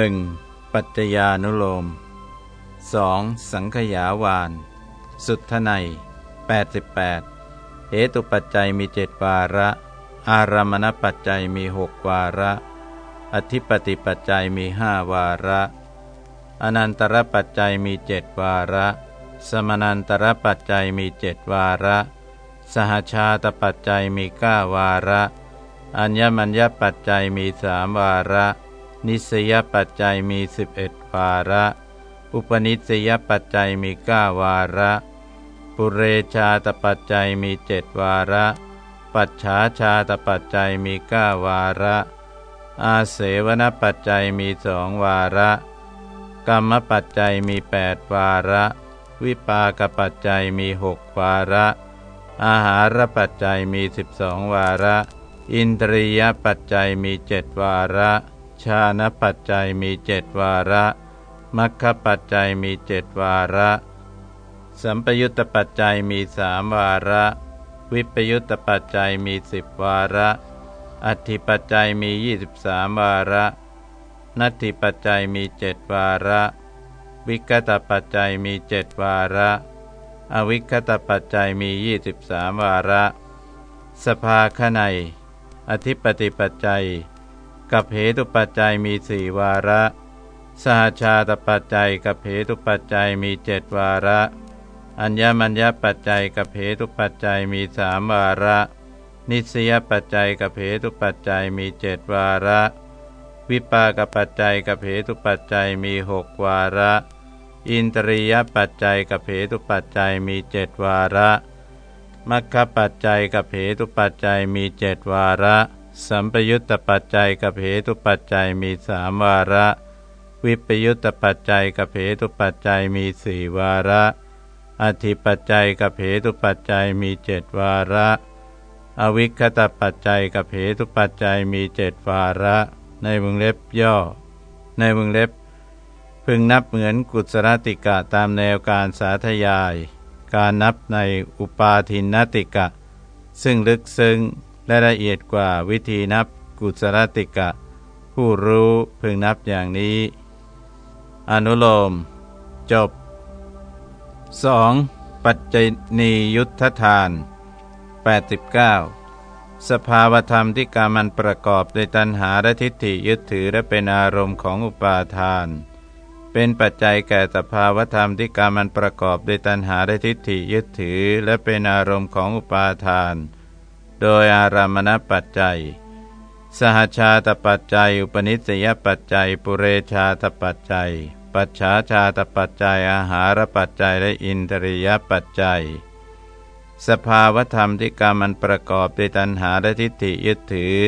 1. ปัจจญานุโลม 2. สังขยาวาน สุทไน88 เหตุปัจจัยมีเจ็ดวาระ อารามณปัจจัยมีหกวาระ อธิปติปัจจัยมีห้าวาระ อนันตรปัจจัยมีเจ็ดวาระ สมนันตรปัจจัยมีเจ็ดวาระ สหชาตปัจจัยมีเก้าวาระ อัญญมัญญปัจจัยมีสามวาระ นิสยปัจจัยมีสิบเอ็ดวาระ อุปนิสยปัจจัยมีเก้าวาระ ปุเรชาตปัจจัยมีเจ็ดวาระ ปัจฉาชาตปัจจัยมีเก้าวาระ อาเสวนปัจจัยมีสองวาระ กรรมปัจจัยมีแปดวาระ วิปากปัจจัยมีหกวาระ อาหารปัจจัยมีสิบสองวาระ อินทรียปัจจัยมีเจ็ดวาระ ชาณปัจจัยมีเจ็ดวาระ มัคคปัจจัยมีเจ็ดวาระ สัมปยุตตปัจจัยมีสามวาระ วิปยุตตปัจจัยมีสิบวาระ อัตถิปัจจัยมียี่สิบสามวาระ นัตถิปัจจัยมีเจ็ดวาระ วิกตปัจจัยมีเจ็ดวาระ อวิคตปัจจัยมียี่สิบสามวาระ สภาขไนยอธิปติปัจจัย กับเหตุปัจจัยมีสี่วาระ สหชาตปัจจัยกับเหตุปัจจัยมีเจ็ดวาระ อัญญมัญญปัจจัยกับเหตุปัจจัยมีสามวาระ นิสยปัจจัยกับเหตุปัจจัยมีเจ็ดวาระ วิปากปัจจัยกับเหตุปัจจัยมีหกวาระ อินตรียปัจจัยกับเหตุปัจจัยมีเจ็ดวาระมัคคปัจจัยกับเหตุปัจจัยมีเจ็ดวาระ สัมปยุตตปัจจัยกับเหตุปัจจัยมีสามวาระ วิปยุตตปัจจัยกับเหตุปัจจัยมีสี่วาระอธิปัจจัยกับเหตุปัจจัยมีเจ็ดวาระ อวิคตปัจจัยกับเหตุปัจจัยมีเจ็ดวาระ ในวงเล็บย่อ ในวงเล็บ พึงนับเหมือนกุศลติกะตามแนวการสาธยาย การนับในอุปาทินนติกะ ซึ่งลึกซึ้ง และละเอียดกว่าวิธีนับกุศลติกะ ผู้รู้พึงนับอย่างนี้ อนุโลม จบ 2. ปัจจนียุทธทาน 89 สภาวธรรมที่การมันประกอบด้วยตัณหาและทิฏฐิยึดถือและเป็นอารมณ์ของอุปาทาน เป็นปัจจัยแก่สภาวธรรมที่การมันประกอบด้วยตัณหาและทิฏฐิยึดถือและเป็นอารมณ์ของอุปาทาน โดยอารามณปัจจัย สหชาตปัจจัย อุปนิสยปัจจัย ปุเรชาตปัจจัย ปัจฉาชาตปัจจัย อาหารปัจจัย และอินทรียปัจจัย สภาวธรรมที่กรรมันประกอบด้วยตัณหาและทิฏฐิยึดถือ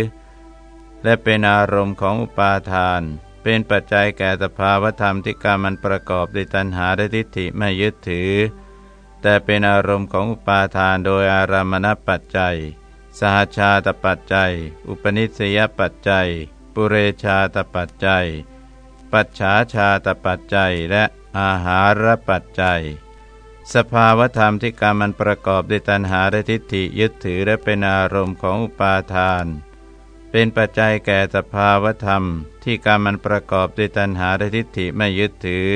และเป็นอารมณ์ของอุปาทาน เป็นปัจจัยแก่สภาวธรรมที่กรรมันประกอบด้วยตัณหาและทิฏฐิไม่ยึดถือแต่เป็นอารมณ์ของอุปาทานโดยอารามณปัจจัย สหชาตปัจจัย อุปนิสยปัจจัย ปุเรชาตปัจจัย ปัจฉาชาตปัจจัยและอาหารปัจจัย สภาวธรรมที่กรรมันประกอบด้วยตัณหาและทิฏฐิยึดถือและเป็นอารมณ์ของอุปาทาน เป็นปัจจัยแก่สภาวธรรมที่กรรมันประกอบด้วยตัณหาและทิฏฐิไม่ยึดถือ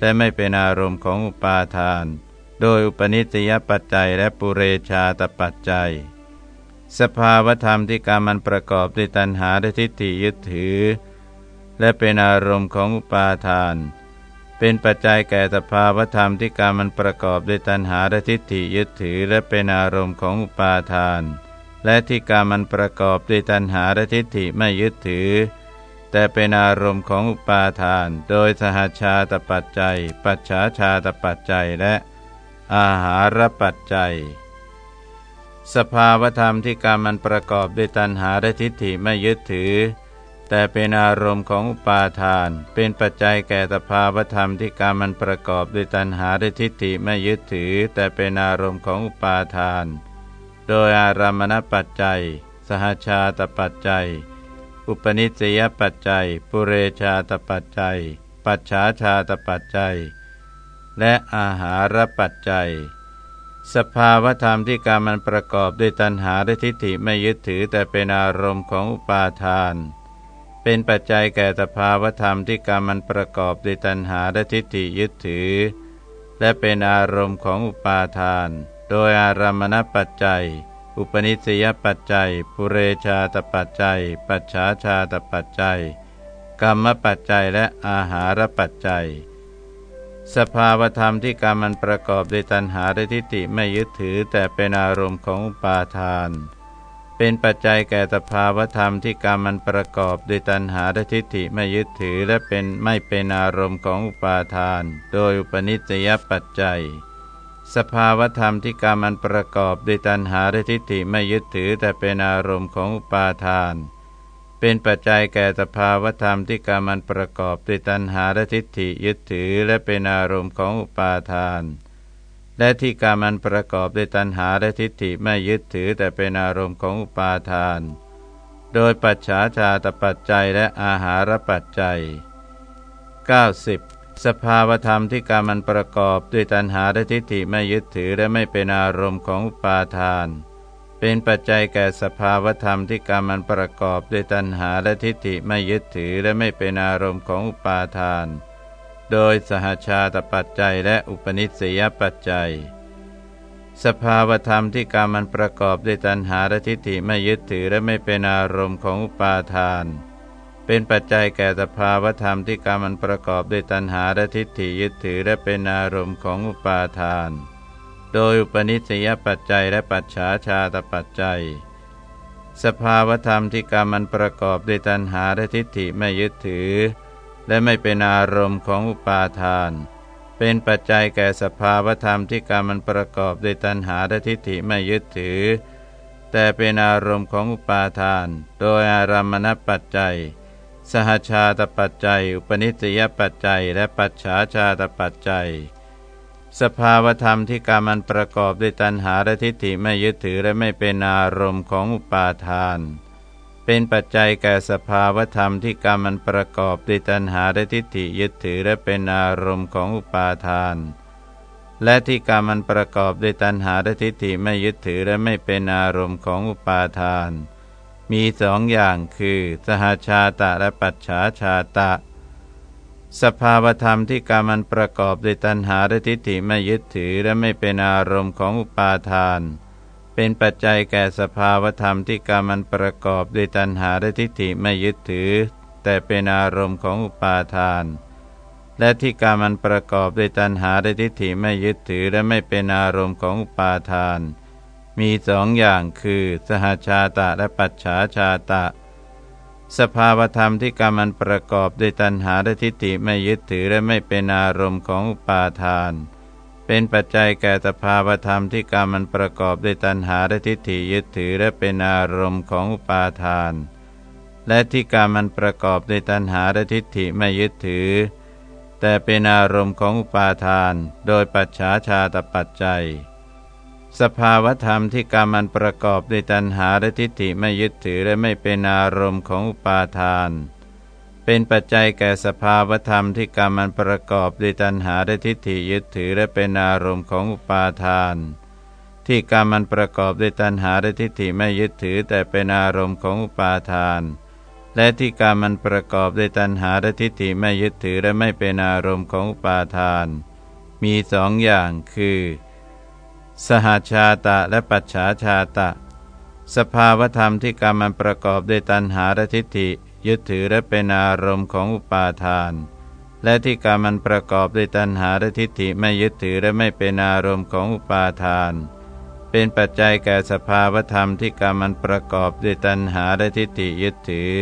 และไม่เป็นอารมณ์ของอุปาทาน โดยอุปนิสยปัจจัยและปุเรชาตปัจจัย สภาวธรรมที่กรรมันประกอบด้วยตัณหาและทิฏฐิยึดถือ และเป็นอารมณ์ของอุปาทาน เป็นปัจจัยแก่สภาวธรรมที่การมันประกอบด้วยตัณหาและทิฏฐิยึดถือ และเป็นอารมณ์ของอุปาทาน และที่การมันประกอบด้วยตัณหาและทิฏฐิไม่ยึดถือ แต่เป็นอารมณ์ของอุปาทาน โดยสหชาตปัจจัย ปัจฉาชาตปัจจัยและอาหารปัจจัย สภาวธรรมที่การมมันประกอบด้วยตัณหาและทิฏฐิไม่ยึดถือ แต่เป็นอารมณ์ของอุปาทาน เป็นปัจจัยแก่สภาวธรรมที่การมมันประกอบด้วยตัณหาและทิฏฐิไม่ยึดถือ แต่เป็นอารมณ์ของอุปาทาน โดยอารามณปัจจัย สหชาตปัจจัย อุปนิสัยปัจจัย ปุเรชาตปัจจัย ปัจฉาชาตปัจจัย และอาหารปัจจัย สภาวธรรมที่การมันประกอบด้วยตัณหาและทิฏฐิไม่ยึดถือแต่เป็นอารมณ์ของอุปาทาน เป็นปัจจัยแก่สภาวธรรมที่กรรมมันประกอบด้วยตัณหาและทิฏฐิยึดถือ และเป็นอารมณ์ของอุปาทาน โดยอารมณปัจจัย อุปนิสัยปัจจัยปุเรชาตปัจจัย ปัจฉาชาตปัจจัย กรรมปัจจัยและอาหารปัจจัย สภาวธรรมที่กรรมมันประกอบด้วยตัณหาและทิฏฐิไม่ยึดถือแต่เป็นอารมณ์ของอุปาทาน เป็นปัจจัยแก่สภาวธรรมที่กรรมมันประกอบด้วยตัณหาและทิฏฐิไม่ยึดถือและเป็นไม่เป็นอารมณ์ของอุปาทาน โดยอุปนิสัยปัจจัย สภาวธรรมที่กรรมมันประกอบด้วยตัณหาและทิฏฐิไม่ยึดถือแต่เป็นอารมณ์ของอุปาทาน เป็นปัจจัยแก่สภาวธรรมที่กรรมันประกอบด้วยตัณหาและทิฏฐิยึดถือและเป็นอารมณ์ของอุปาทาน และที่การมันประกอบด้วยตัณหาและทิฏฐิไม่ยึดถือแต่เป็นอารมณ์ของอุปาทาน โดยปัจฉาชาตปัจจัยและอาหารปัจจัย 90. สภาวธรรมที่การมันประกอบด้วยตัณหาและทิฏฐิไม่ยึดถือและไม่เป็นอารมณ์ของอุปาทาน เป็นปัจจัยแก่สภาวธรรมที่การมันประกอบด้วยตัณหาและทิฏฐิไม่ยึดถือและไม่เป็นอารมณ์ของอุปาทาน โดยสหชาตปัจจัยและอุปนิสัยปัจจัย สภาวธรรมที่กรรมมันประกอบด้วยตัณหาและทิฏฐิไม่ยึดถือและไม่เป็นอารมณ์ของอุปาทาน เป็นปัจจัยแก่สภาวธรรมที่กรรมมันประกอบด้วยตัณหาและทิฏฐิยึดถือและเป็นอารมณ์ของอุปาทาน โดยอุปนิสัยปัจจัยและปัจฉาชาตปัจจัย สภาวธรรมที่กรรมมันประกอบด้วยตัณหาและทิฏฐิไม่ยึดถือ และไม่เป็นอารมณ์ของอุปาทาน เป็นปัจจัยแก่สภาวธรรมที่การมันประกอบด้วยตัณหาและทิฏฐิไม่ยึดถือ แต่เป็นอารมณ์ของอุปาทาน โดยอารมณปัจจัย สหชาตปัจจัย อุปนิสัยปัจจัย และปัจฉาชาตปัจจัย สภาวธรรมที่การมันประกอบด้วยตัณหาและทิฏฐิไม่ยึดถือและไม่เป็นอารมณ์ของอุปาทาน เป็นปัจจัยแก่สภาวธรรมที่กรรมมันประกอบด้วยตัณหาและทิฏฐิยึดถือและเป็นอารมณ์ของอุปาทาน และที่กรรมมันประกอบด้วยตัณหาและทิฏฐิไม่ยึดถือและไม่เป็นอารมณ์ของอุปาทาน มีสองอย่างคือ สหาชาตะและปัจฉาชาตะ สภาวธรรมที่กรรมันประกอบด้วยตัณหาและทิฏฐิไม่ยึดถือและไม่เป็นอารมณ์ของอุปาทาน เป็นปัจจัยแก่สภาวธรรมที่กรรมันประกอบด้วยตัณหาและทิฏฐิไม่ยึดถือ แต่เป็นอารมณ์ของอุปาทาน และที่กรรมันประกอบด้วยตัณหาและทิฏฐิไม่ยึดถือและไม่เป็นอารมณ์ของอุปาทาน มีสองอย่างคือ สหชาตะและปัจฉาชาตะ สภาวธรรมที่กรรมันประกอบด้วยตัณหาและทิฏฐิไม่ยึดถือและไม่เป็นอารมณ์ของอุปาทาน เป็นปัจจัยแก่สภาวธรรมที่กรรมมันประกอบด้วยตัณหาและทิฏฐิยึดถือและเป็นอารมณ์ของอุปาทาน และที่กรรมมันประกอบด้วยตัณหาและทิฏฐิไม่ยึดถือ แต่เป็นอารมณ์ของอุปาทาน โดยปัจฉาชาตปัจจัย สภาวธรรมที่กรรมันประกอบด้วยตัณหาและทิฏฐิไม่ยึดถือและไม่เป็นอารมณ์ของอุปาทาน เป็นปัจจัยแก่สภาวธรรมที่กรรมันประกอบด้วยตัณหาและทิฏฐิยึดถือและเป็นอารมณ์ของอุปาทาน ที่กรรมันประกอบด้วยตัณหาและทิฏฐิไม่ยึดถือแต่เป็นอารมณ์ของอุปาทาน และที่กรรมันประกอบด้วยตัณหาและทิฏฐิไม่ยึดถือและไม่เป็นอารมณ์ของอุปาทาน มีสองอย่างคือ สหาชาตะและปัจฉาชาตะ สภาวธรรมที่กรรมมันประกอบด้วยตัณหาและทิฏฐิ ยึดถือและเป็นอารมณ์ของอุปาทาน และที่การมันประกอบด้วยตัณหาและทิฏฐิไม่ยึดถือและไม่เป็นอารมณ์ของอุปาทาน เป็นปัจจัยแก่สภาวธรรมที่การมันประกอบด้วยตัณหาและทิฏฐิยึดถือ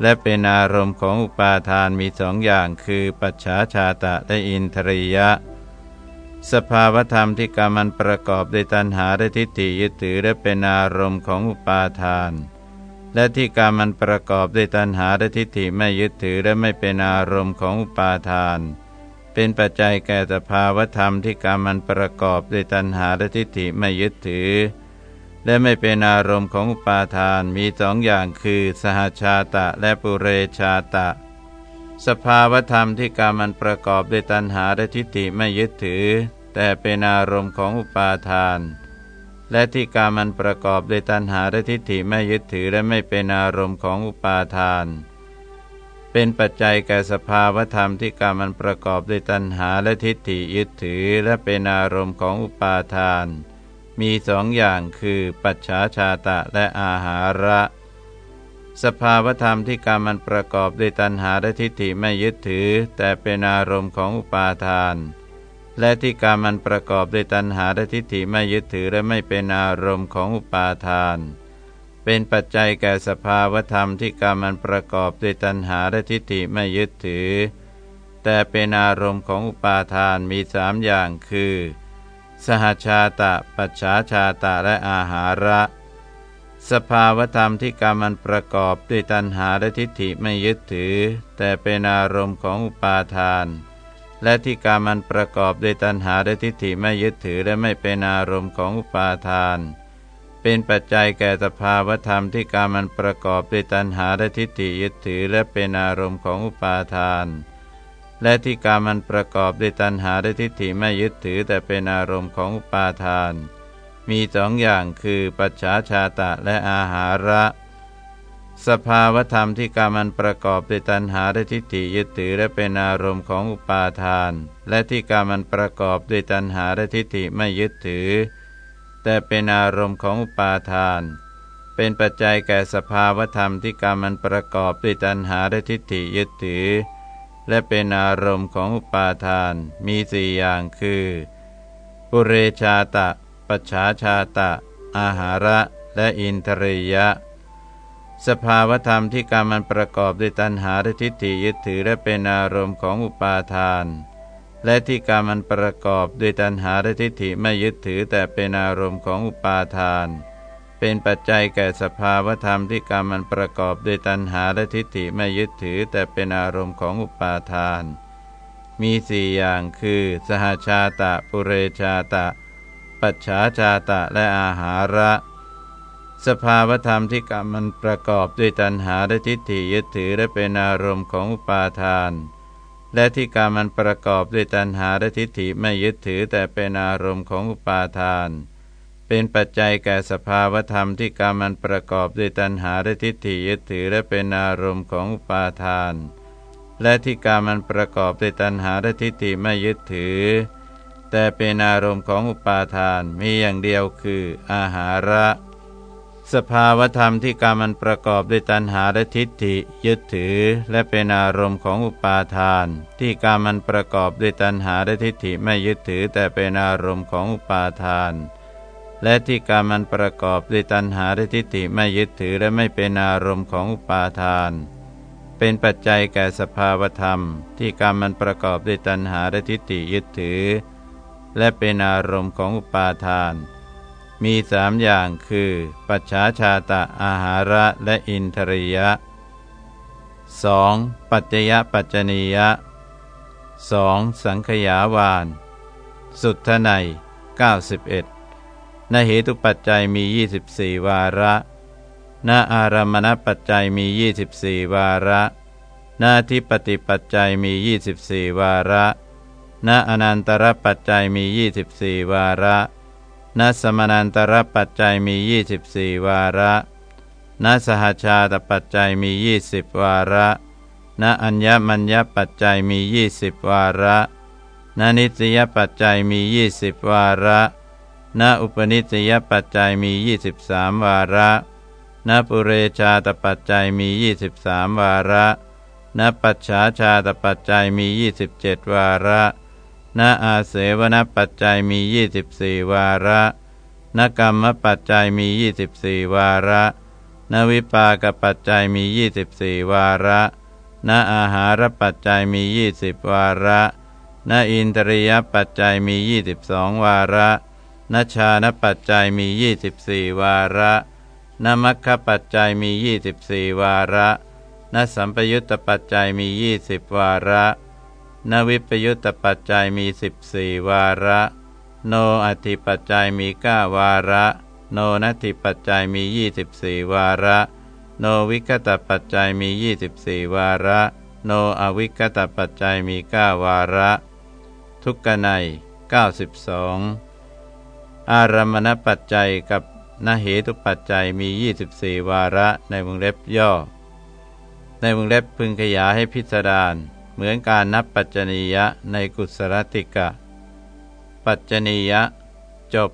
และเป็นอารมณ์ของอุปาทานมีสองอย่างคือ ปัจฉาชาตะและอินทรียะ สภาวธรรมที่การมันประกอบด้วยตัณหาและทิฏฐิยึดถือและเป็นอารมณ์ของอุปาทาน และที่การมันประกอบด้วยตัณหาและทิฏฐิไม่ยึดถือและไม่เป็นอารมณ์ของอุปาทาน เป็นปัจจัยแก่สภาวธรรมที่การมันประกอบด้วยตัณหาและทิฏฐิไม่ยึดถือ และไม่เป็นอารมณ์ของอุปาทานมีสองอย่างคือ สหชาตะและปุเรชาตะ สภาวธรรมที่การมันประกอบด้วยตัณหาและทิฏฐิไม่ยึดถือ แต่เป็นอารมณ์ของอุปาทาน และที่การมันประกอบด้วยตัณหาและทิฏฐิไม่ยึดถือและไม่เป็นอารมณ์ของอุปาทาน เป็นปัจจัยแก่สภาวธรรมที่กรรมันประกอบด้วยตัณหาและทิฏฐิยึดถือและเป็นอารมณ์ของอุปาทาน มีสองอย่างคือ ปัจฉาชาตะและอาหาระ สภาวธรรมที่กรรมันประกอบด้วยตัณหาและทิฏฐิไม่ยึดถือ แต่เป็นอารมณ์ของอุปาทาน และที่กรรมันประกอบด้วยตัณหาและทิฏฐิไม่ยึดถือและไม่เป็นอารมณ์ของอุปาทาน เป็นปัจจัยแก่สภาวธรรมที่กรรมันประกอบด้วยตัณหาและทิฏฐิไม่ยึดถือ แต่เป็นอารมณ์ของอุปาทานมีสามอย่างคือ สหชาตะ ปัจฉาชาตะและอาหาระ สภาวธรรมที่กรรมันประกอบด้วยตัณหาและทิฏฐิไม่ยึดถือ แต่เป็นอารมณ์ของอุปาทาน และที่กรรมันประกอบด้วยตัณหาและทิฏฐิไม่ยึดถือและไม่เป็นอารมณ์ของอุปาทาน เป็นปัจจัยแก่สภาวธรรมที่การมันประกอบด้วยตัณหาและทิฏฐิยึดถือและเป็นอารมณ์ของอุปาทาน และที่การมันประกอบด้วยตัณหาและทิฏฐิไม่ยึดถือแต่เป็นอารมณ์ของอุปาทาน มีสองอย่างคือปัจฉาชาตะและอาหาระ สภาวธรรมที่การมันประกอบด้วยตัณหาและทิฏฐิยึดถือและเป็นอารมณ์ของอุปาทาน และที่การมันประกอบด้วยตัณหาและทิฏฐิไม่ยึดถือ แต่เป็นอารมณ์ของอุปาทาน เป็นปัจจัยแก่สภาวธรรมที่กรรมันประกอบด้วยตัณหาและทิฏฐิยึดถือ และเป็นอารมณ์ของอุปาทาน มีสี่อย่างคือปุเรชาตะ ปัจฉาชาตะ อาหาระและอินทริยะ สภาวธรรมที่กรรมันประกอบด้วยตัณหาและทิฏฐิยึดถือและเป็นอารมณ์ของอุปาทาน และที่การมันประกอบด้วยตัณหาและทิฏฐิไม่ยึดถือแต่เป็นอารมณ์ของอุปาทาน เป็นปัจจัยแก่สภาวธรรมที่การมันประกอบด้วยตัณหาและทิฏฐิไม่ยึดถือแต่เป็นอารมณ์ของอุปาทาน มีสี่อย่างคือ สหชาตะ ปุเรชาตะ ปัจฉาชาตะและอาหาระ สภาวธรรมที่กรรมมันประกอบด้วยตัณหาและทิฏฐิยึดถือและเป็นอารมณ์ของอุปาทาน และที่การมันประกอบด้วยตัณหาและทิฏฐิไม่ยึดถือแต่เป็นอารมณ์ของอุปาทาน เป็นปัจจัยแก่สภาวธรรมที่การมันประกอบด้วยตัณหาและทิฏฐิยึดถือและเป็นอารมณ์ของอุปาทาน และที่การมันประกอบด้วยตัณหาและทิฏฐิไม่ยึดถือ แต่เป็นอารมณ์ของอุปาทานมีอย่างเดียวคืออาหาระ สภาวธรรมที่กรรมันประกอบด้วยตัณหาและทิฏฐิยึดถือ และเป็นอารมณ์ของอุปาทาน ที่กรรมันประกอบด้วยตัณหาและทิฏฐิไม่ยึดถือ แต่เป็นอารมณ์ของอุปาทาน และที่กรรมันประกอบด้วยตัณหาและทิฏฐิไม่ยึดถือและไม่เป็นอารมณ์ของอุปาทานเป็นปัจจัยแก่สภาวธรรม ที่กรรมันประกอบด้วยตัณหาและทิฏฐิยึดถือ และเป็นอารมณ์ของอุปาทาน มีสามอย่างคือ ปัจฉาชาตะอาหาระและอินทริยะ 2. ปัจจยปัจจนียะ 2. สังขยาวาน สุทธไน91นเหตุปัจจัยมี 24 วาระณอารามณปัจจัยมี 24 วาระณทิปติปัจจัยมี 24 วาระ ณอนันตรปัจจัยมี24 วาระนสมนันตรปัจจัยมี 24 วาระนสหชาตปัจจัยมี 20 วาระนอัญญมัญญปัจจัยมี 20 วาระนนิสยปัจจัยมี 20 วาระนอุปนิสยปัจจัยมี 23 วาระนปุเรชาตปัจจัยมี 23 วาระนปัจฉาชาตปัจจัยมี 27 วาระ ณอาเสวนปัจจัยมี 24 วาระนกรรมปัจจัยมี 24 วาระ นวิปากปัจจัยมี 24 วาระนอาหารปัจจัยมี 20 วาระนอินทรียปัจจัยมี 22 วาระนชานปัจจัยมี 24 วาระนมัคคปัจจัยมี 24 วาระนสัมปยุตตปัจจัยมี 20 วาระ นวิปยุตตปัจจัยมีสิบสี่วาระ โนอธิปัจจัยมีเก้าวาระ โนนัตถิปัจจัยมียี่สิบสี่วาระ โนวิคตปัจจัยมียี่สิบสี่วาระ โนอวิคตปัจจัยมีเก้าวาระ ทุกกนัย92อารมณปัจจัยกับนเหตุปัจจัยมี 24 วาระในวงเล็บย่อ ในวงเล็บพึงขยายให้พิสดาร เหมือนการนับปัจจนียะในกุศลติกะ ปัจจนียะ จบ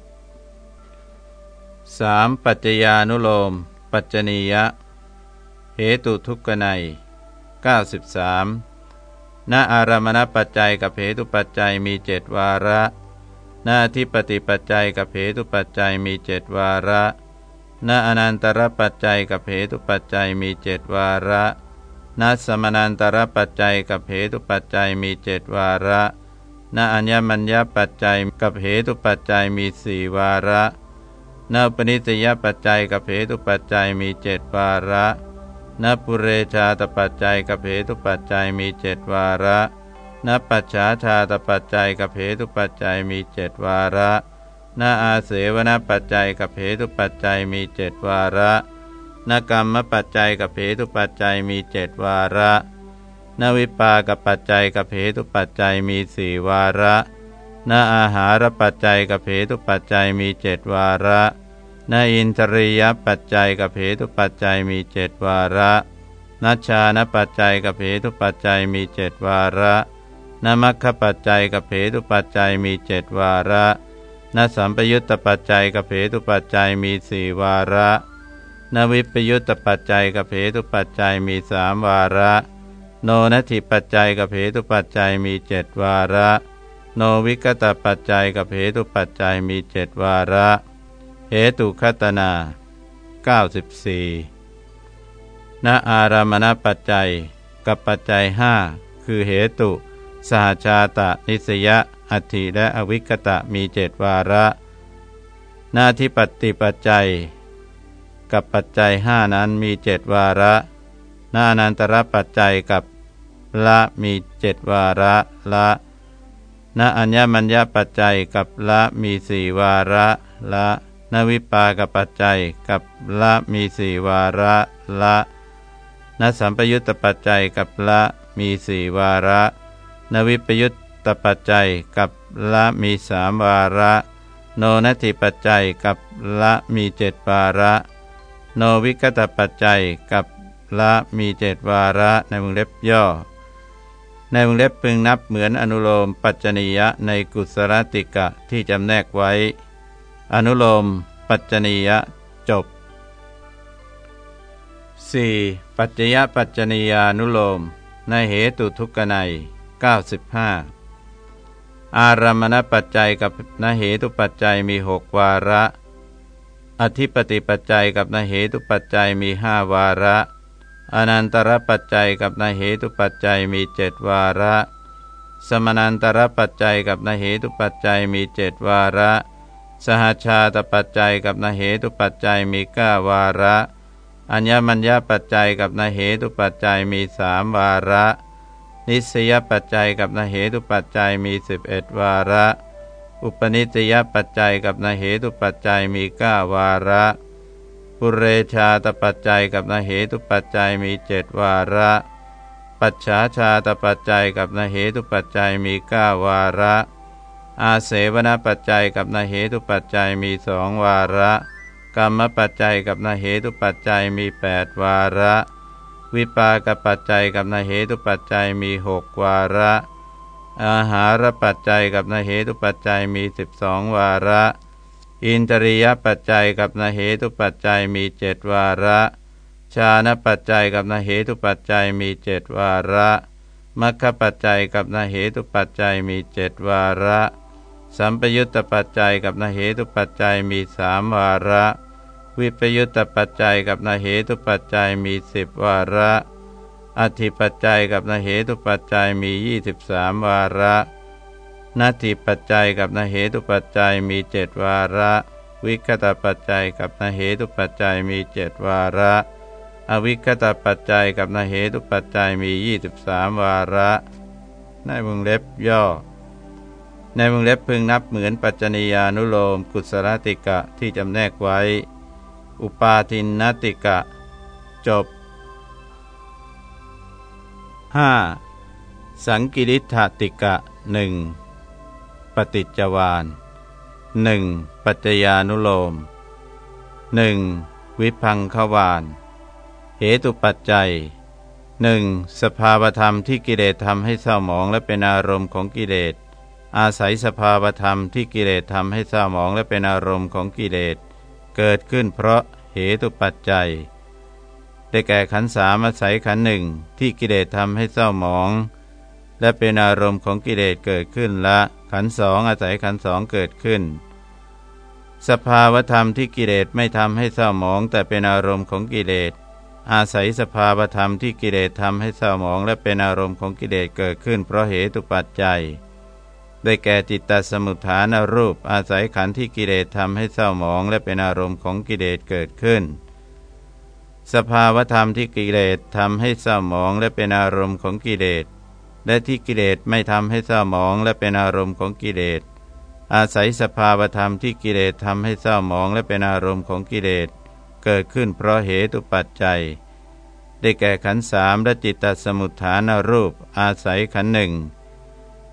3. ปัจจญานุโลม ปัจจนียะ เหตุทุกขใน93ณอารามณปัจจัยกับเหตุปัจจัยมีเจ็ดวาระ หน้าที่ปฏิปัจจัยกับเหตุปัจจัยมีเจ็ดวาระณอนันตรปัจจัยกับเหตุปัจจัยมีเจ็ดวาระ ณสมนันตรปัจจัยกับเหตุปัจจัยมีเจ็ดวาระณอัญญมัญญปัจจัยกับเหตุปัจจัยมีสี่วาระณปนิสยปัจจัยกับเหตุปัจจัยมีเจ็ดวาระณปุเรชาตปัจจัยกับเหตุปัจจัยมีเจ็ดวาระณปัจฉาชาตปัจจัยกับเหตุปัจจัยมีเจ็ดวาระณอาเสวนปัจจัยกับเหตุปัจจัยมีเจ็ดวาระ นกรรมปัจจัยกับเหตุปัจจัยมีเจ็ดวาระ นวิปากับปัจจัยกับเหตุปัจจัยมีสี่วาระนอาหารปัจจัยกับเหตุปัจจัยมีเจ็ดวาระนอินทรียปัจจัยกับเหตุปัจจัยมีเจ็ดวาระนัชาณปัจจัยกับเหตุปัจจัยมีเจ็ดวาระนมัคคปัจจัยกับเหตุปัจจัยมีเจ็ดวาระนสัมปยุตตปัจจัยกับเหตุปัจจัยมีสี่วาระ นวิปยุตตปัจจัยกับเหตุปัจจัยมีสามวาระ โนนัตถิปัจจัยกับเหตุปัจจัยมีเจ็ดวาระ โนวิกตปัจจัยกับเหตุปัจจัยมีเจ็ดวาระเหตุคตนา 94ณอารามณปัจจัยกับปัจจัยห้าคือเหตุ สหชาตะนิสยะอัติและอวิกตะมีเจ็ดวาระ นาที่ปฏิปัจจัย กับปัจจัยห้านั้นมีเจ็ดวาระ หน้านันตรปัจจัยกับละมีเจ็ดวาระละณอัญญมัญญปัจจัยกับละมีสี่วาระละนวิปากับปัจจัยกับละมีสี่วาระละนสัมปยุตตปัจจัยกับละมีสี่วาระ นวิปยุตตปัจจัยกับละมีสามวาระ โนนัตถิปัจจัยกับละมีเจ็ดวาระ โนวิกตปัจจัยกับละมีเจ็ดวาระในวงเล็บย่อ ในวงเล็บพึงนับเหมือนอนุโลมปัจจนียะในกุศลติกะที่จำแนกไว้ อนุโลมปัจจนียะจบ 4. ปัจจยปัจจนียานุโลม ในเหตุทุกขใน95 อารามณปัจจัยกับนเหตุปัจจัยมีหกวาระ อธิปติปัจจัยกับนาเหตุปัจจัยมีห้าวาระ อนันตรปัจจัยกับนาเหตุปัจจัยมีเจ็ดวาระ สมนันตรปัจจัยกับนาเหตุปัจจัยมีเจ็ดวาระ สหชาตปัจจัยกับนาเหตุปัจจัยมีเก้าวาระ อัญญมัญญปัจจัยกับนาเหตุปัจจัยมีสามวาระ นิสยปัจจัยกับนาเหตุปัจจัยมีสิบเอ็ดวาระ อุปนิสยปัจจัยกับนาเหตุปัจจัยมีก้าวาระ ปุเรชาตปัจจัยกับนาเหตุปัจจัยมีเจดวาระ ปัจฉาชาตปัจจัยกับนาเหตุปัจจัยมีก้าวาระ อาเสวนปัจจัยกับนาเหตุปัจจัยมีสองวาระ กรรมปัจจัยกับนาเหตุปัจจัยมีแปดวาระ วิปากปัจจัยกับนาเหตุปัจจัยมีหกวาระ อาหารปัจจัยกับนาเหตุปัจจัยมีสิบสองวาระ อินทรียปัจจัยกับนาเหตุปัจจัยมีเจ็ดวาระ ชาณปัจจัยกับนาเหตุปัจจัยมีเจ็ดวาระมัคคปัจจัยกับนาเหตุปัจจัยมีเจ็ดวาระ สัมปยุตตปัจจัยกับนาเหตุปัจจัยมีสามวาระ วิปยุตตปัจจัยกับนาเหตุปัจจัยมีสิบวาระ อธิปัจจัยกับนเหตุปัจจัยมียี่สิบสามวาระนาทิปัจจัยกับนเหตุปัจจัยมีเจ็ดวาระ วิคตปัจจัยกับนเหตุปัจจัยมีเจ็ดวาระ อวิคตปัจจัยกับนเหตุปัจจัยมียี่สิบสามวาระในวงเล็บย่อ ในวงเล็บพึงนับเหมือนปัจจนียานุโลม กุศลติกะที่จำแนกไว้ อุปาทินนติกะ จบ 5. สังกิริธติกะหนึ่งปฏิจจวานหนึ่งปัจจญานุโลมหนึ่งวิพังขวานเหตุปัจจัยหนึ่งสภาวธรรมที่กิเลสทำให้เศร้าหมองและเป็นอารมณ์ของกิเลส อาศัยสภาวธรรมที่กิเลสทำให้เศร้าหมองและเป็นอารมณ์ของกิเลส เกิดขึ้นเพราะเหตุปัจจัย ได้แก่ขันสามอาศัยขันหนึ่งที่กิเลสทำให้เศร้าหมอง และเป็นอารมณ์ของกิเลสเกิดขึ้นละ ขันสองอาศัยขันสองเกิดขึ้น สภาวธรรมที่กิเลสไม่ทำให้เศร้าหมอง แต่เป็นอารมณ์ของกิเลสอาศัยสภาวธรรมที่กิเลสทำให้เศร้าหมอง และเป็นอารมณ์ของกิเลสเกิดขึ้น เพราะเหตุปัจจัย ได้แก่จิตตสมุทฐานรูป อาศัยขันธ์ที่กิเลสทำให้เศร้าหมอง และเป็นอารมณ์ของกิเลสเกิดขึ้น สภาวธรรมที่กิเลสทำให้เศร้าหมองและเป็นอารมณ์ของกิเลส และที่กิเลสไม่ทำให้เศร้าหมองและเป็นอารมณ์ของกิเลส อาศัยสภาวธรรมที่กิเลสทำให้เศร้าหมองและเป็นอารมณ์ของกิเลส เกิดขึ้นเพราะเหตุปัจจัย ได้แก่ขันสามและจิตตสมุทฐานรูป อาศัยขันหนึ่ง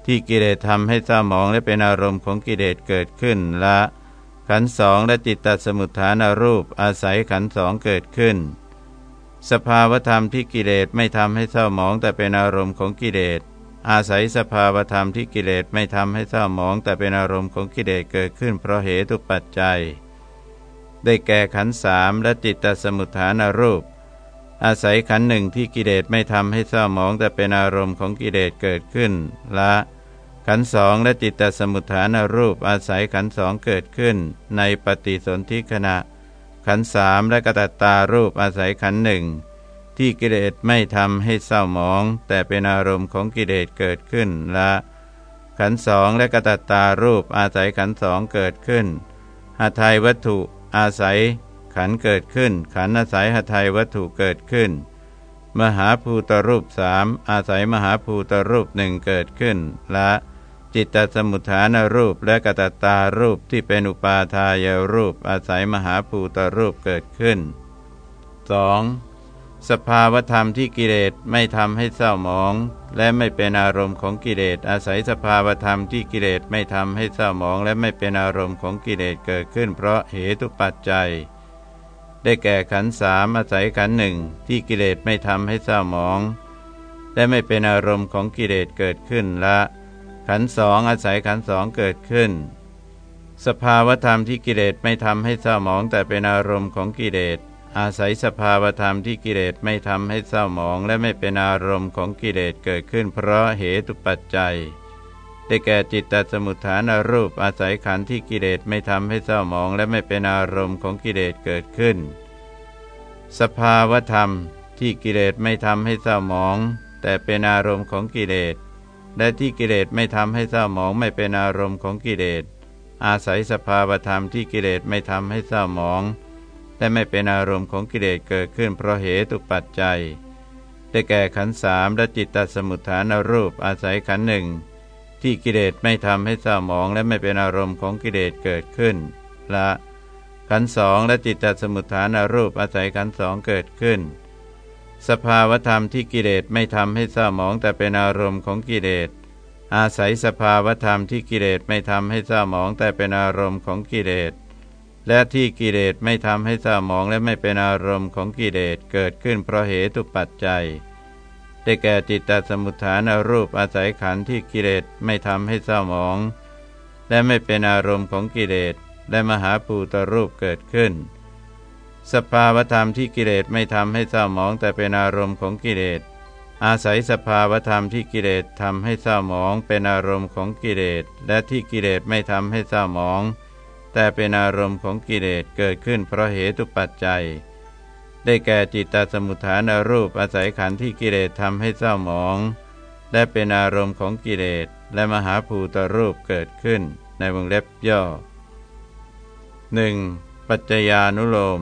ที่กิเลสทำให้เศร้าหมองและเป็นอารมณ์ของกิเลสเกิดขึ้นละขันสองและจิตตสมุทฐานรูป อาศัยขันสองเกิดขึ้น สภาวธรรมที่กิเลสไม่ทำให้เศร้าหมอง แต่เป็นอารมณ์ของกิเลส อาศัยสภาวธรรมที่กิเลสไม่ทำให้เศร้าหมอง แต่เป็นอารมณ์ของกิเลสเกิดขึ้นเพราะเหตุปัจจัย ได้แก่ขันสามและจิตตสมุทฐานรูป อาศัยขันหนึ่งที่กิเลสไม่ทำให้เศร้าหมอง แต่เป็นอารมณ์ของกิเลสเกิดขึ้นละขันสองและจิตตสมุทฐานรูปอาศัยขันสองเกิดขึ้น ในปฏิสนธิขณะ ขันสามและกตัตตารูปอาศัยขันหนึ่งที่กิเลสไม่ทำให้เศร้าหมอง แต่เป็นอารมณ์ของกิเลสเกิดขึ้นละ ขันสองและกตัตตารูปอาศัยขันสองเกิดขึ้นหาไทยวัตถุอาศัยขันเกิดขึ้น ขันอาศัยหาไทยวัตถุเกิดขึ้น มหาภูตรูปสามอาศัยมหาภูตรูปหนึ่งเกิดขึ้นละ จิตตสมุทฐานรูปและกตตารูปที่เป็นอุปาทายรูปอาศัยมหาภูตรูปเกิดขึ้น 2. สภาวธรรมที่กิเลสไม่ทำให้เศร้าหมอง และไม่เป็นอารมณ์ของกิเลสอาศัยสภาวธรรมที่กิเลสไม่ทำให้เศร้าหมอง และไม่เป็นอารมณ์ของกิเลสเกิดขึ้น เพราะเหตุปัจจัย ได้แก่ขันสามอาศัยขันหนึ่งที่กิเลสไม่ทำให้เศร้าหมอง และไม่เป็นอารมณ์ของกิเลสเกิดขึ้นละ ขันสองอาศัยขันสองเกิดขึ้น สภาวธรรมที่กิเลสไม่ทำให้เศร้าหมองแต่เป็นอารมณ์ของกิเลสอาศัยสภาวธรรมที่กิเลสไม่ทำให้เศร้าหมอง และไม่เป็นอารมณ์ของกิเลสเกิดขึ้น เพราะเหตุปัจจัย ได้แก่จิตตสมุทฐานรูปอาศัยขันธ์ที่กิเลสไม่ทำให้เศร้าหมอง และไม่เป็นอารมณ์ของกิเลสเกิดขึ้น สภาวธรรมที่กิเลสไม่ทำให้เศร้าหมอง แต่เป็นอารมณ์ของกิเลส และที่กิเลสไม่ทำให้เศร้าหมองไม่เป็นอารมณ์ของกิเลส อาศัยสภาวธรรมที่กิเลสไม่ทำให้เศร้าหมอง และไม่เป็นอารมณ์ของกิเลสเกิดขึ้นเพราะเหตุปัจจัย ได้แก่ขันสามและจิตตสมุทฐานรูปอาศัยขันหนึ่งที่กิเลสไม่ทำให้เศร้าหมองและไม่เป็นอารมณ์ของกิเลสเกิดขึ้น ละ ขันสองและจิตตสมุทฐานรูปอาศัยขันสองเกิดขึ้น สภาวธรรมที่กิเลสไม่ทำให้เศร้าหมองแต่เป็นอารมณ์ของกิเลส อาศัยสภาวธรรมที่กิเลสไม่ทำให้เศร้าหมองแต่เป็นอารมณ์ของกิเลส และที่กิเลสไม่ทำให้เศร้าหมองและไม่เป็นอารมณ์ของกิเลสเกิดขึ้นเพราะเหตุปัจจัย ได้แก่จิตตสมุทฐานรูปอาศัยขันธ์ที่กิเลสไม่ทำให้เศร้าหมอง และไม่เป็นอารมณ์ของกิเลสและมหาภูตรูปเกิดขึ้น สภาวธรรมที่กิเลสไม่ทำให้เศร้าหมอง แต่เป็นอารมณ์ของกิเลส อาศัยสภาวธรรมที่กิเลสทำให้เศร้าหมอง เป็นอารมณ์ของกิเลส และที่กิเลสไม่ทำให้เศร้าหมอง แต่เป็นอารมณ์ของกิเลสเกิดขึ้นเพราะเหตุปัจจัย ได้แก่จิตตสมุทฐานรูปอาศัยขันธ์ที่กิเลสทำให้เศร้าหมอง และเป็นอารมณ์ของกิเลสและมหาภูตรูปเกิดขึ้นในวงเล็บย่อ 1. ปัจจญานุโลม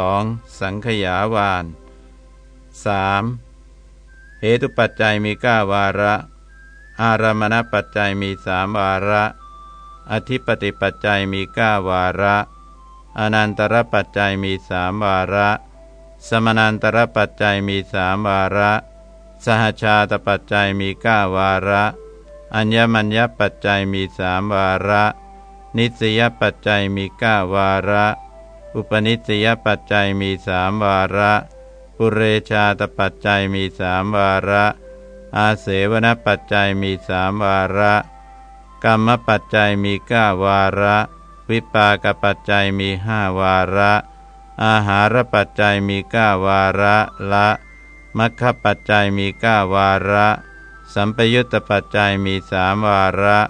2. สังขยาวาน 3. เหตุปัจจัยมีก้าวาระ อารามณปัจจัยมีสามวาระ อธิปติปัจจัยมีก้าวาระ อนันตรปัจจัยมีสามวาระ สมนันตรปัจจัยมีสามวาระ สหชาตปัจจัยมีก้าวาระ อัญญมัญญปัจจัยมีสามวาระ นิสยปัจจัยมีก้าวาระ อุปนิสัยปัจจัยมีสามวาระปุปุเรชาตปัจจัยมีสามวาระ อาเสวนปัจจัยมีสามวาระ กรรมปัจจัยมีเก้าวาระ วิปากปัจจัยมีห้าวาระ อาหารปัจจัยมีเก้าวาระละมัคคปัจจัยมีเก้าวาระ สัมปยุตตปัจจัยมีสามวาระ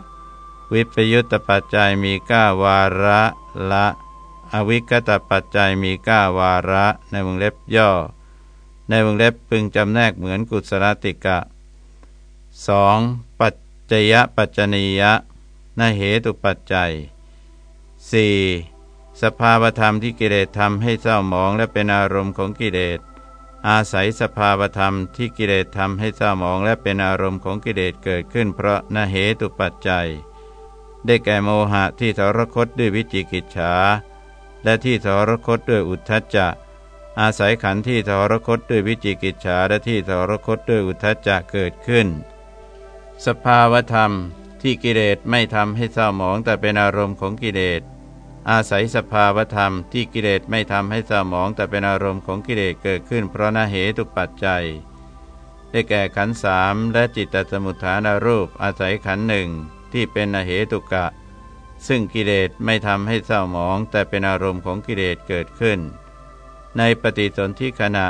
วิปยุตตปัจจัยมีเก้าวาระละ อวิกตปัจจัยมีก้าวาระในวงเล็บย่อ ในวงเล็บพึงจำแนกเหมือนกุศลติกะ 2. ปัจจยปัจจนียะนเหตุปัจจัย 4. สภาวธรรมที่กิเลสทำให้เศร้าหมองและเป็นอารมณ์ของกิเลสอาศัยสภาวธรรมที่กิเลสทำให้เศร้าหมองและเป็นอารมณ์ของกิเลสเกิดขึ้น เพราะนเหตุปัจจัย ได้แก่โมหะที่ทรคตด้วยวิจิกิจฉา และที่ทรคตด้วยอุทธัจจะ อาศัยขันธ์ที่ทรคตด้วยวิจิกิจฉาและที่ทรคตด้วยอุทธัจจะเกิดขึ้น สภาวธรรมที่กิเลสไม่ทำให้เศร้าหมองแต่เป็นอารมณ์ของกิเลส อาศัยสภาวธรรมที่กิเลสไม่ทำให้เศร้าหมองแต่เป็นอารมณ์ของกิเลสเกิดขึ้น เพราะนาเหตุปัจจัย ได้แก่ขันสามและจิตตสมุทฐานรูปอาศัยขันหนึ่งที่เป็นนาเหตุกะ ซึ่งกิเลสไม่ทำให้เศร้าหมอง แต่เป็นอารมณ์ของกิเลสเกิดขึ้น ในปฏิสนธิขณะ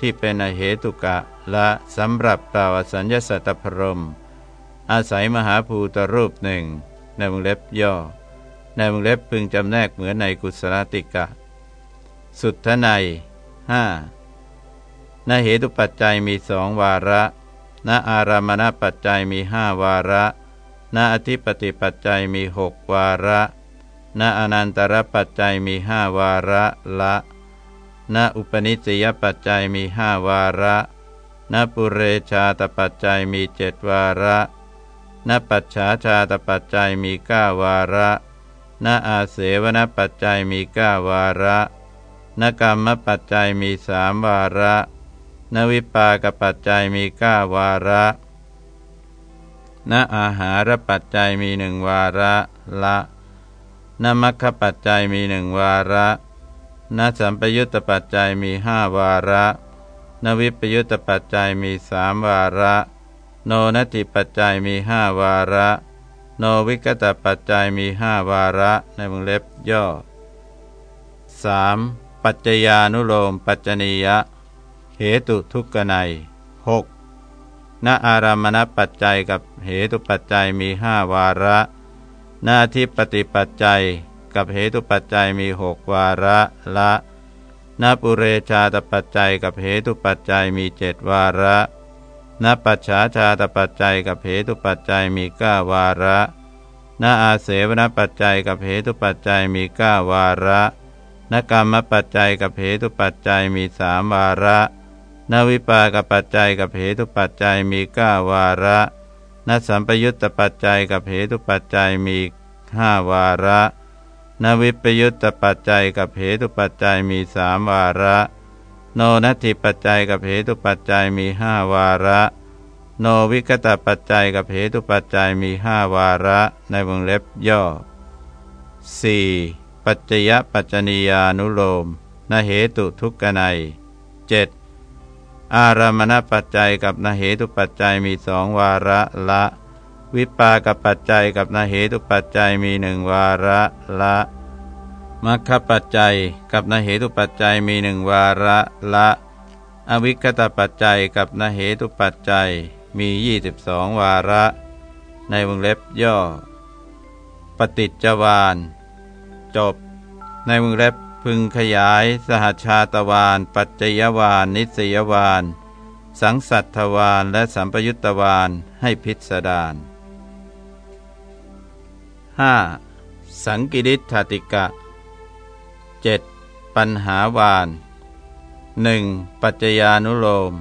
ที่เป็นอเหตุกะละสำหรับกล่าวสัญญสัตพรม อาศัยมหาภูตรูปหนึ่งในวงเล็บย่อ ในวงเล็บพึงจำแนกเหมือนในกุศลติกะ สุทธในห้าณเหตุปัจจัยมีสองวาระ ณอารามณปัจจัยมีห้าวาระ ณอธิปติปัจจัยมีหกวาระ ณอนันตรปัจจัยมีห้าวาระละณอุปนิสยปัจจัยมีห้าวาระณปุเรชาตปัจจัยมีเจ็ดวาระณปัจฉาชาตปัจจัยมีเก้าวาระณอาเสวนปัจจัยมีเก้าวาระณกรรมปัจจัยมีสามวาระณวิปากปัจจัยมีเก้าวาระ ณอาหารปัจจัยมีหนึ่งวาระละณมัคคปัจจัยมีหนึ่งวาระณสัมปยุตตปัจจัยมีห้าวาระณวิปยุตตปัจจัยมีสามวาระ โนนติปัจจัยมีห้าวาระ โนวิกตปัจจัยมีห้าวาระในวงเล็บย่อ 3. ปัจจญานุโลมปัจจนียะเหตุทุกขใน 6. ณอารามณปัจจัยกับเหตุปัจจัยมีห้าวาระ หน้าที่ปฏิปัจจัยกับเหตุปัจจัยมีหกวาระละนปุเรชาตปัจจัยกับเหตุปัจจัยมีเจ็ดวาระนปัจฉาชาตปัจจัยกับเหตุปัจจัยมีเก้าวาระนอาเสวนปัจจัยกับเหตุปัจจัยมีเก้าวาระนกรรมปัจจัยกับเหตุปัจจัยมีสามวาระ นวิปากปัจจัยกับเหตุปัจจัยมีก้าวาระนสัมปยุตตปัจจัยกับเหตุปัจจัยมีห้าวาระนวิปยุตตปัจจัยกับเหตุปัจจัยมีสามวาระ โนนัตถิปัจจัยกับเหตุปัจจัยมีห้าวาระ โนวิกตปัจจัยกับเหตุปัจจัยมีห้าวาระในวงเล็บย่อ 4. ปัจจยปัจจนียานุโลมนเหตุทุกขใน 7. อารามณปัจจัยกับนาเหตุปัจจัยมีสองวาระละ วิปากปัจจัยกับนาเหตุปัจจัยมีหนึ่งวาระละมัคคปัจจัยกับนาเหตุปัจจัยมีหนึ่งวาระละ อวิคตปัจจัยกับนาเหตุปัจจัยมียี่สิบสองวาระ ในวงเล็บย่อ ปฏิจจวานจบ ในวงเล็บ พึงขยายสหชาตวานปัจจยวานนิสยวาน สังสัตถวานและสัมปยุตตวานให้พิสดาร 5. สังกิริธติกะ 7. ปัญหาวาน 1. ปัจจญานุโลม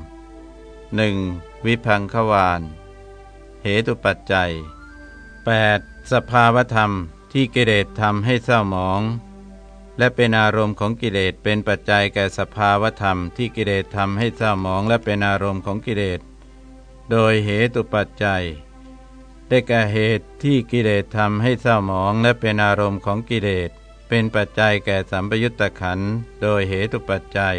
1. วิพังควาน เหตุปัจจัย 8. สภาวธรรมที่กิเลสทำให้เศร้าหมอง และเป็นอารมณ์ของกิเลสเป็นปัจจัยแก่สภาวธรรมที่กิเลสทำให้เศร้าหมองและเป็นอารมณ์ของกิเลส โดยเหตุปัจจัย ได้แก่เหตุที่กิเลสทำให้เศร้าหมองและเป็นอารมณ์ของกิเลส เป็นปัจจัยแก่สัมปยุตตะขันโดยเหตุปัจจัย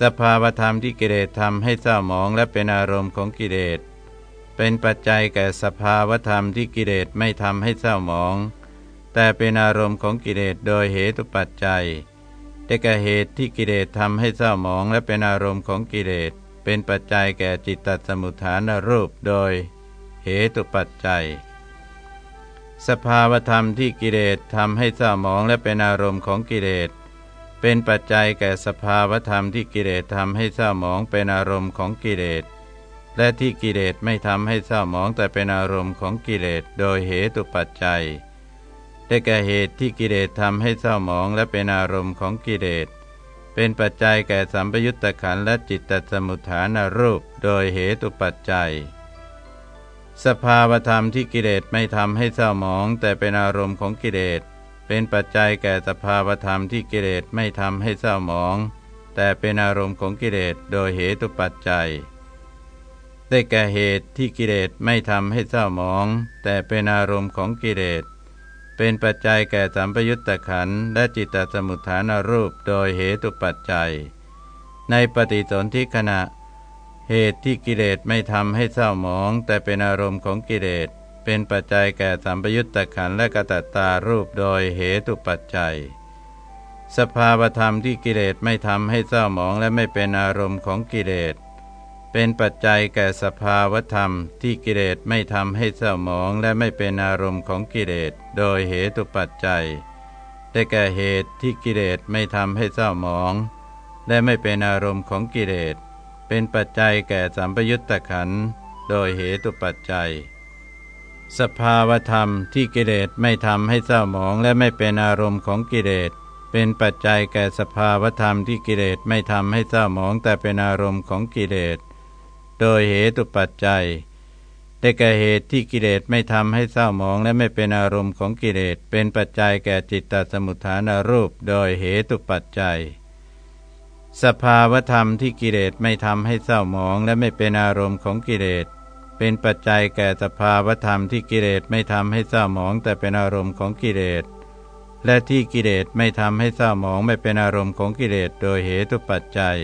สภาวธรรมที่กิเลสทำให้เศร้าหมองและเป็นอารมณ์ของกิเลส เป็นปัจจัยแก่สภาวธรรมที่กิเลสไม่ทำให้เศร้าหมอง แต่เป็นอารมณ์ของกิเลสโดยเหตุปัจจัยได้แก่เหตุที่กิเลสทำให้เศร้าหมองและเป็นอารมณ์ของกิเลสเป็นปัจจัยแก่จิตตสมุทฐานรูปโดย เหตุปัจจัย สภาวธรรมที่กิเลสทำให้เศร้าหมองและเป็นอารมณ์ของกิเลสเป็นปัจจัยแก่สภาวธรรมที่กิเลสทำให้เศร้าหมองเป็นอารมณ์ของกิเลสและที่กิเลสไม่ทำให้เศร้าหมองแต่เป็นอารมณ์ของกิเลสโดยเหตุปัจจัย ได้แก่เหตุที่กิเลสทำให้เศร้าหมองและเป็นอารมณ์ของกิเลส เป็นปัจจัยแก่สัมปยุตตะขันและจิตตสมุทฐานรูป โดยเหตุปัจจัย สภาวธรรมที่กิเลสไม่ทำให้เศร้าหมอง แต่เป็นอารมณ์ของกิเลส เป็นปัจจัยแก่สภาวธรรมที่กิเลสไม่ทำให้เศร้าหมอง แต่เป็นอารมณ์ของกิเลสโดยเหตุปัจจัยได้แก่เหตุที่กิเลสไม่ทำให้เศร้าหมอง แต่เป็นอารมณ์ของกิเลส เป็นปัจจัยแก่สัมปยุตตะขันและจิตตสมุทฐานรูปโดยเหตุปัจจัย ในปฏิสนธิขณะ เหตุที่กิเลสไม่ทำให้เศร้าหมอง แต่เป็นอารมณ์ของกิเลสเป็นปัจจัยแก่สัมปยุตตะขันและกตัตตารูปโดยเหตุปัจจัย สภาวธรรมที่กิเลสไม่ทำให้เศร้าหมองและไม่เป็นอารมณ์ของกิเลส เป็นปัจจัยแก่สภาวธรรมที่กิเลสไม่ทำให้เศร้าหมองและไม่เป็นอารมณ์ของกิเลสโดยเหตุปัจจัย ได้แก่เหตุที่กิเลสไม่ทำให้เศร้าหมอง และไม่เป็นอารมณ์ของกิเลสเป็นปัจจัยแก่สัมปยุตตะขันโดยเหตุปัจจัย สภาวธรรมที่กิเลสไม่ทำให้เศร้าหมองและไม่เป็นอารมณ์ของกิเลสเป็นปัจจัยแก่สภาวธรรมที่กิเลสไม่ทำให้เศร้าหมองแต่เป็นอารมณ์ของกิเลส โดยเหตุปัจจัย ได้แก่เหตุที่กิเลสไม่ทำให้เศร้าหมองและไม่เป็นอารมณ์ของกิเลสเป็นปัจจัยแก่จิตตสมุทฐานรูป โดยเหตุปัจจัย สภาวธรรมที่กิเลสไม่ทำให้เศร้าหมองและไม่เป็นอารมณ์ของกิเลสเป็นปัจจัยแก่สภาวธรรมที่กิเลสไม่ทำให้เศร้าหมองแต่เป็นอารมณ์ของกิเลสและที่กิเลสไม่ทำให้เศร้าหมองไม่เป็นอารมณ์ของกิเลสโดยเหตุปัจจัย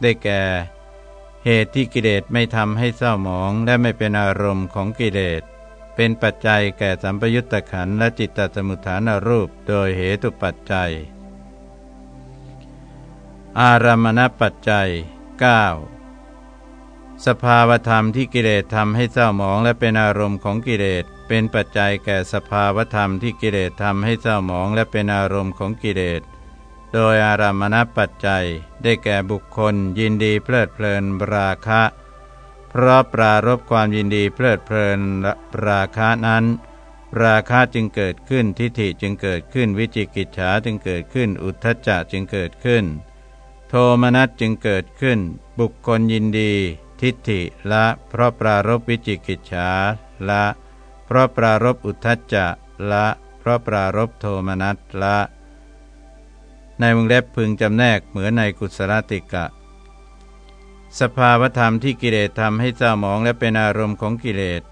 ได้แก่ เหตุที่กิเลสไม่ทำให้เศร้าหมองและไม่เป็นอารมณ์ของกิเลส เป็นปัจจัยแก่สัมปยุตตะขันและจิตตสมุทฐานรูปโดยเหตุปัจจัย อารามณปัจจัย 9 สภาวธรรมที่กิเลสทำให้เศร้าหมองและเป็นอารมณ์ของกิเลส เป็นปัจจัยแก่สภาวธรรมที่กิเลสทำให้เศร้าหมองและเป็นอารมณ์ของกิเลส โดยอารามณปัจจัย ได้แก่บุคคลยินดีเพลิดเพลินราคะ เพราะปรารบความยินดีเพลิดเพลินราคะนั้น ราคะจึงเกิดขึ้นทิฏฐิจึงเกิดขึ้นวิจิกิจฉาจึงเกิดขึ้น อุทธจักจึงเกิดขึ้น โทมนัสจึงเกิดขึ้น บุคคลยินดี ทิฏฐิละ เพราะปรารบวิจิกิจฉาละ เพราะปรารบอุทธัจจะละ เพราะปรารบโทมนัสละ ในวงเล็บพึงจำแนกเหมือนในกุศลติกะ สภาวธรรมที่กิเลสทำให้เจ้าหมองและเป็นอารมณ์ของกิเลส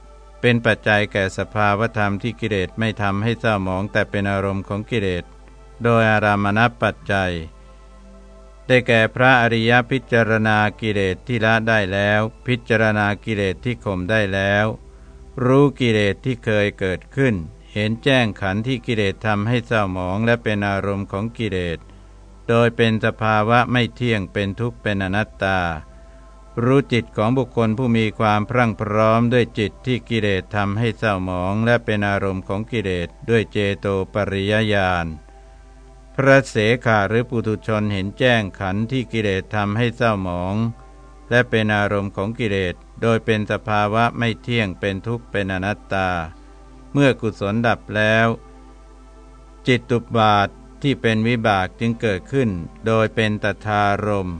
เป็นปัจจัยแก่สภาวธรรมที่กิเลสไม่ทำให้เจ้าหมองแต่เป็นอารมณ์ของกิเลส โดยอารามณปัจจัย ได้แก่พระอริยพิจารณากิเลสที่ละได้แล้ว พิจารณากิเลสที่ข่มได้แล้ว รู้กิเลสที่เคยเกิดขึ้น เห็นแจ้งขันธ์ที่กิเลสทำให้เศร้าหมองและเป็นอารมณ์ของกิเลส โดยเป็นสภาวะไม่เที่ยงเป็นทุกข์เป็นอนัตตา รู้จิตของบุคคลผู้มีความพรั่งพร้อมด้วยจิตที่กิเลสทำให้เศร้าหมองและเป็นอารมณ์ของกิเลสด้วยเจโตปริยญาณพระเสขาหรือปุถุชนเห็นแจ้งขันธ์ที่กิเลสทำให้เศร้าหมอง และเป็นอารมณ์ของกิเลสโดยเป็นสภาวะไม่เที่ยงเป็นทุกข์เป็นอนัตตา เมื่อกุศลดับแล้ว จิตตุบาท ที่เป็นวิบากจึงเกิดขึ้น โดยเป็นตถารม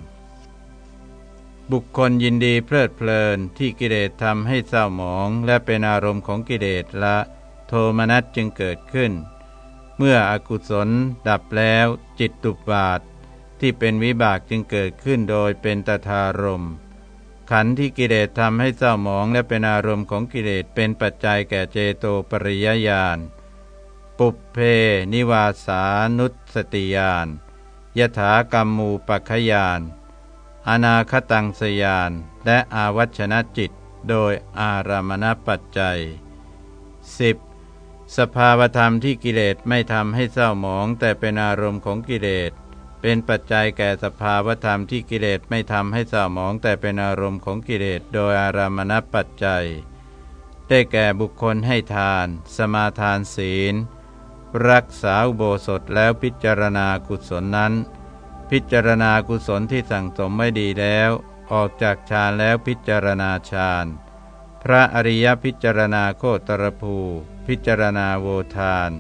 บุคคลยินดีเพลิดเพลินที่กิเลสทำให้เศร้าหมอง และเป็นอารมณ์ของกิเลสละโทมนัสจึงเกิดขึ้น เมื่ออกุศลดับแล้วจิตตุบาท ที่เป็นวิบากจึงเกิดขึ้นโดยเป็นตถารม ขันธ์ที่กิเลสทำให้เศร้าหมอง และเป็นอารมณ์ของกิเลสเป็นปัจจัยแก่เจโตปริยญาณ ปุเพนิวาสานุสติญาณยถากรรมูปคยานอนาคตังสยานและอาวัชนะจิตโดยอารามณปัจจัย 10. สภาวธรรมที่กิเลสไม่ทำให้เศร้าหมอง แต่เป็นอารมณ์ของกิเลส เป็นปัจจัยแก่สภาวธรรมที่กิเลสไม่ทำให้เศร้าหมอง แต่เป็นอารมณ์ของกิเลสโดยอารามณปัจจัย ได้แก่บุคคลให้ทาน สมาทานศีล รักษาอุโบสถแล้วพิจารณากุศลนั้น พิจารณากุศลที่สั่งสมไม่ดีแล้ว ออกจากฌานแล้วพิจารณาฌานพระอริยพิจารณาโคตรภู พิจารณาโวทาน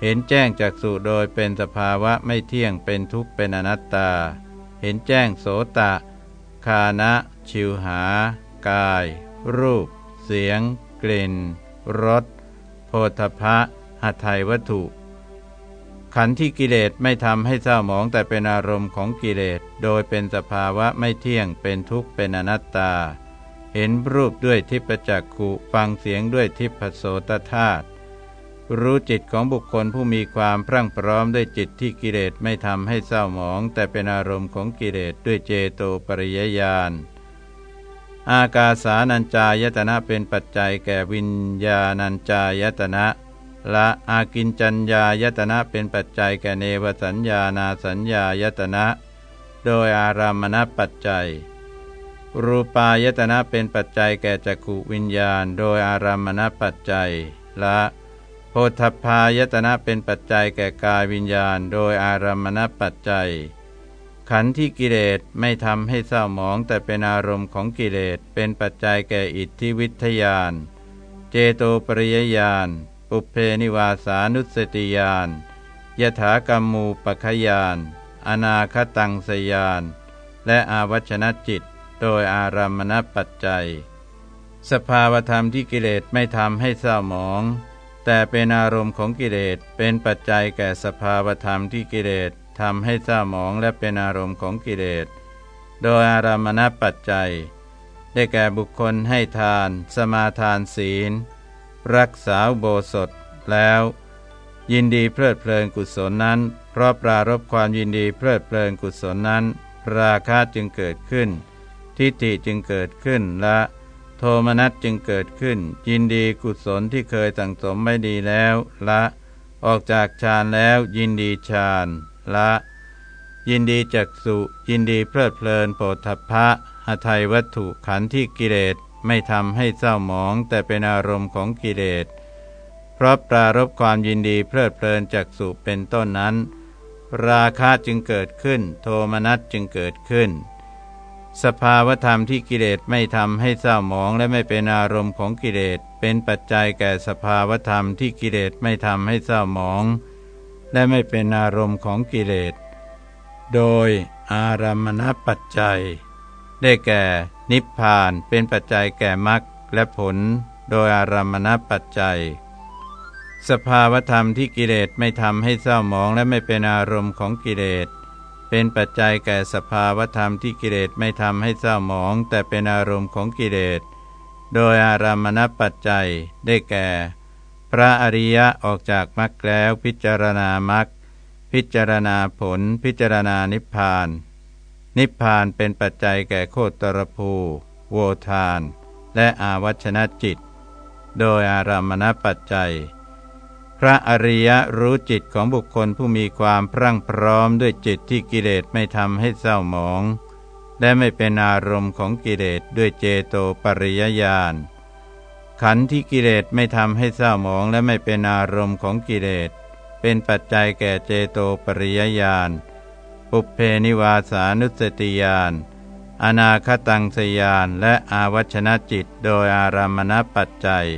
เห็นแจ้งจากสุโดยเป็นสภาวะไม่เที่ยงเป็นทุกข์เป็นอนัตตา เห็นแจ้งโสตะ คานะ ชิวหา กาย รูป เสียง กลิ่นรสโพธพะ หัตถยวัตถุ ขันธ์ที่กิเลสไม่ทำให้เศร้าหมองแต่เป็นอารมณ์ของกิเลส โดยเป็นสภาวะไม่เที่ยงเป็นทุกข์เป็นอนัตตา เห็นรูปด้วยทิพจักขุฟังเสียงด้วยทิพโสตธาตุรู้จิตของบุคคลผู้มีความพรั่งพร้อมด้วยจิตที่กิเลสไม่ทำให้เศร้าหมอง แต่เป็นอารมณ์ของกิเลสด้วยเจโตปริยญาณอากาสานัญจายตนะเป็นปัจจัยแก่วิญญาณัญจายตนะ ละอากินจัญญายตนะเป็นปัจจัยแก่เนวสัญญานาสัญญายตนะ โดยอารามณปัจจัย รูปายตนะเป็นปัจจัยแก่จักขุวิญญาณ โดยอารามณปัจจัยละโพธพายตนะเป็นปัจจัยแก่กายวิญญาณ โดยอารามณปัจจัย ขันธ์ที่กิเลสไม่ทำให้เศร้าหมองแต่เป็นอารมณ์ของกิเลสเป็นปัจจัยแก่อิทธิวิทยาน เจโตปริยญาณ ปุเพนิวาสานุสติญาณยถากรรมูปขยาน อนาคตังสยาน และอาวัชนจิต โดยอารามณปัจจัย สภาวธรรมที่กิเลสไม่ทำให้เศร้าหมอง แต่เป็นอารมณ์ของกิเลสเป็นปัจจัยแก่สภาวธรรมที่กิเลสทำให้เศร้าหมองและเป็นอารมณ์ของกิเลส โดยอารามณปัจจัย ได้แก่บุคคลให้ทาน สมาทานศีล รักษาโบสถแล้ว ยินดีเพลิดเพลินกุศลนั้น เพราะปรารบความยินดีเพลิดเพลินกุศลนั้น ราคะ จึงเกิดขึ้น ทิฏฐิจึงเกิดขึ้นและโทมนัสจึงเกิดขึ้น ยินดีกุศลที่เคยสั่งสมไม่ดีแล้วละ ออกจากฌานแล้วยินดีฌานละ ยินดีจักสุยินดีเพลิดเพลินโปธพะหทัยวัตถุขันธ์ที่กิเลส ไม่ทำให้เศร้าหมองแต่เป็นอารมณ์ของกิเลสเพราะปรารบความยินดีเพลิดเพลินจักสุเป็นต้นนั้น ราคะจึงเกิดขึ้น โทมนัสจึงเกิดขึ้น สภาวธรรมที่กิเลสไม่ทำให้เศร้าหมองและไม่เป็นอารมณ์ของกิเลสเป็นปัจจัยแก่สภาวธรรมที่กิเลสไม่ทำให้เศร้าหมอง และไม่เป็นอารมณ์ของกิเลสโดยอารามณปัจจัย ได้แก่ นิพพานเป็นปัจจัยแก่มรรคและผล โดยอารามณปัจจัย สภาวธรรมที่กิเลสไม่ทำให้เศร้าหมองและไม่เป็นอารมณ์ของกิเลสเป็นปัจจัยแก่สภาวธรรมที่กิเลสไม่ทำให้เศร้าหมอง แต่เป็นอารมณ์ของกิเลสโดยอารามณปัจจัยได้แก่ พระอริยะออกจากมรรคแล้วพิจารณามรรคพิจารณาผล พิจารณานิพพาน นิพพานเป็นปัจจัยแก่โคตรภู โวทาน และอาวัชนะจิต โดยอารามณปัจจัย พระอริยรู้จิตของบุคคลผู้มีความพรั่งพร้อมด้วยจิตที่กิเลสไม่ทำให้เศร้าหมอง และไม่เป็นอารมณ์ของกิเลสด้วยเจโตปริยญาณขันธ์ที่กิเลสไม่ทำให้เศร้าหมองและไม่เป็นอารมณ์ของกิเลสเป็นปัจจัยแก่เจโตปริยญาณ ปุเพนิวาสานุสติยาน อนาคตังสยาน และอาวัชนะจิตโดยอารามณปัจจัย